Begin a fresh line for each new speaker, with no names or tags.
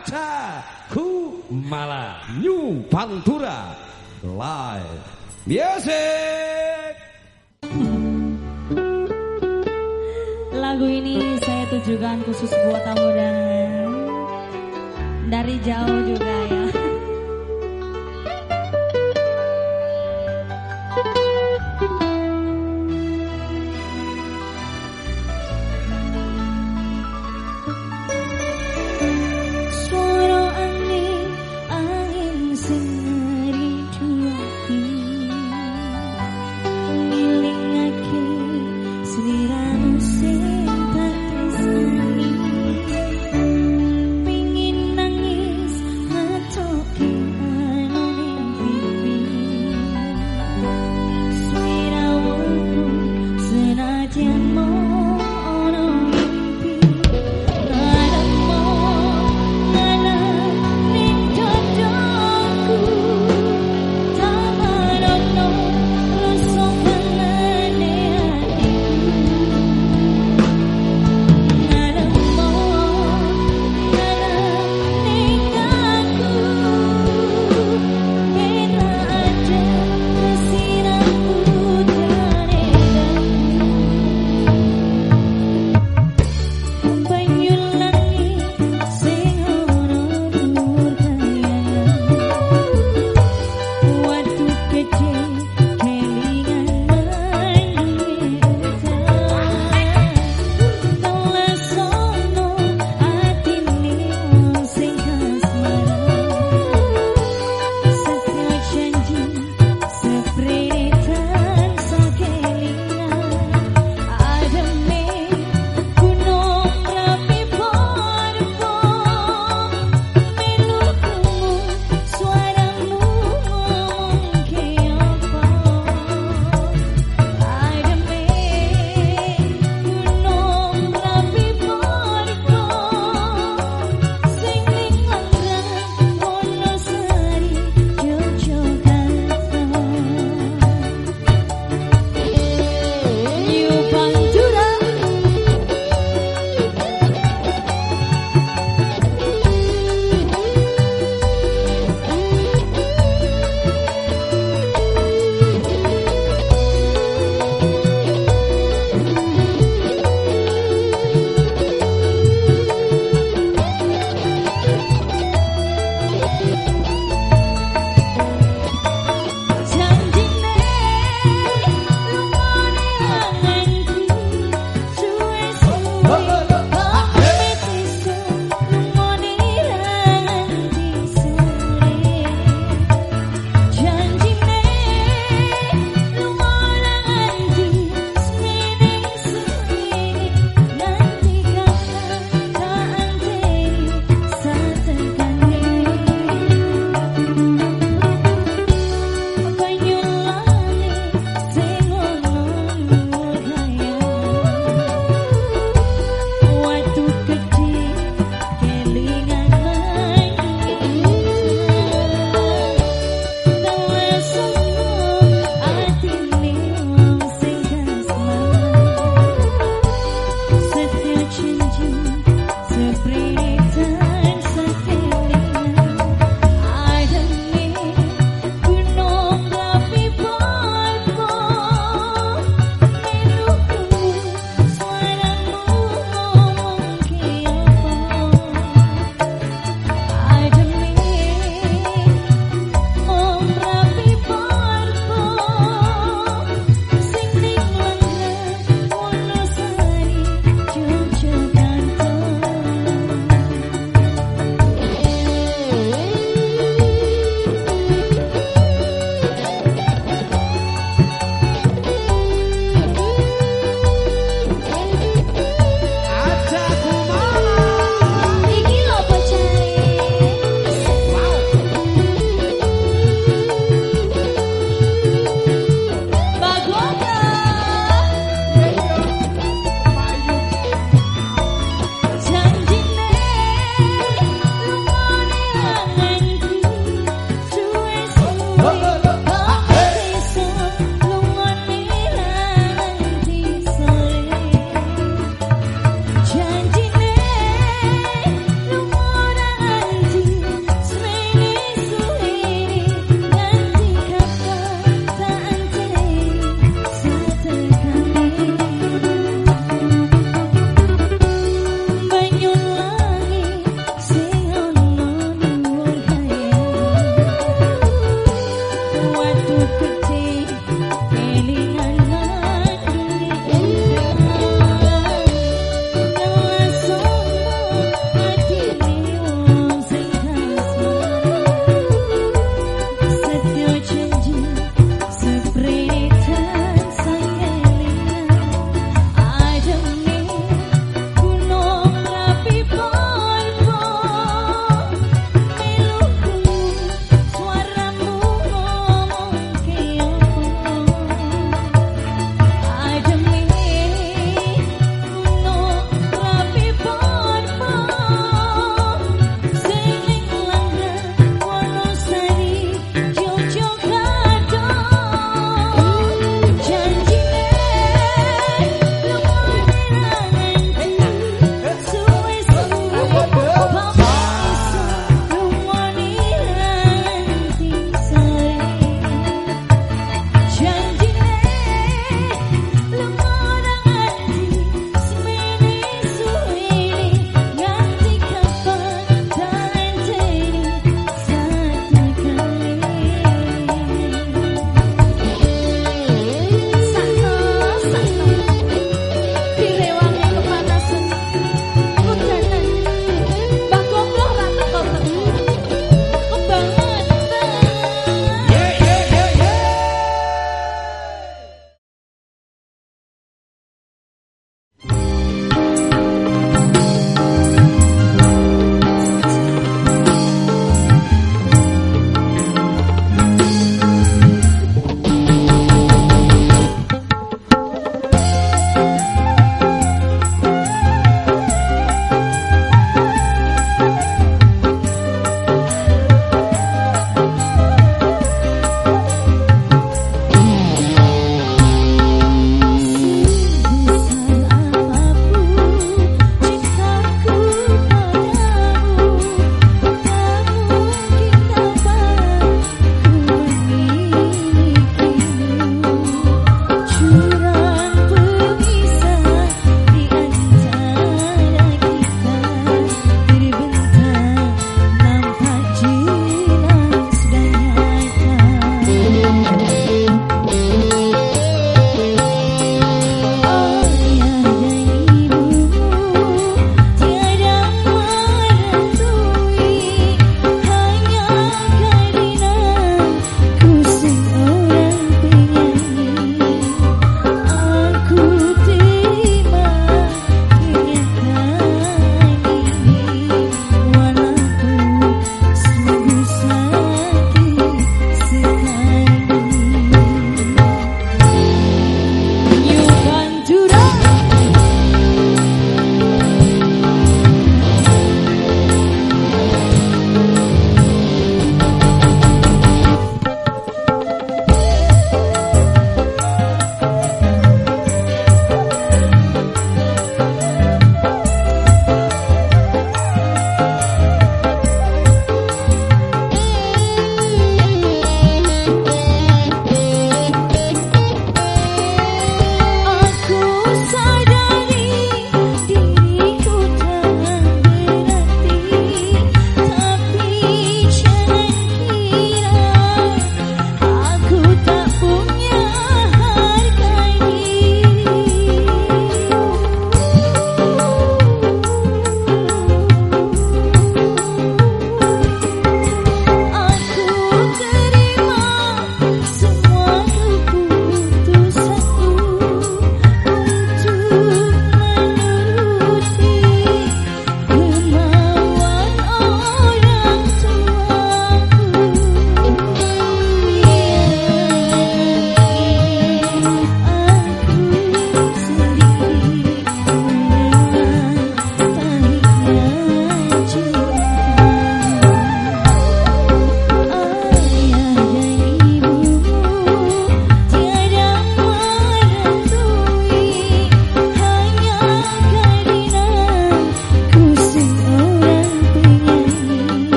Raja Kumala. New Pantura. Live. Music.
Lagu ini saya tujukan khusus buat tamu dan dari jauh juga ya.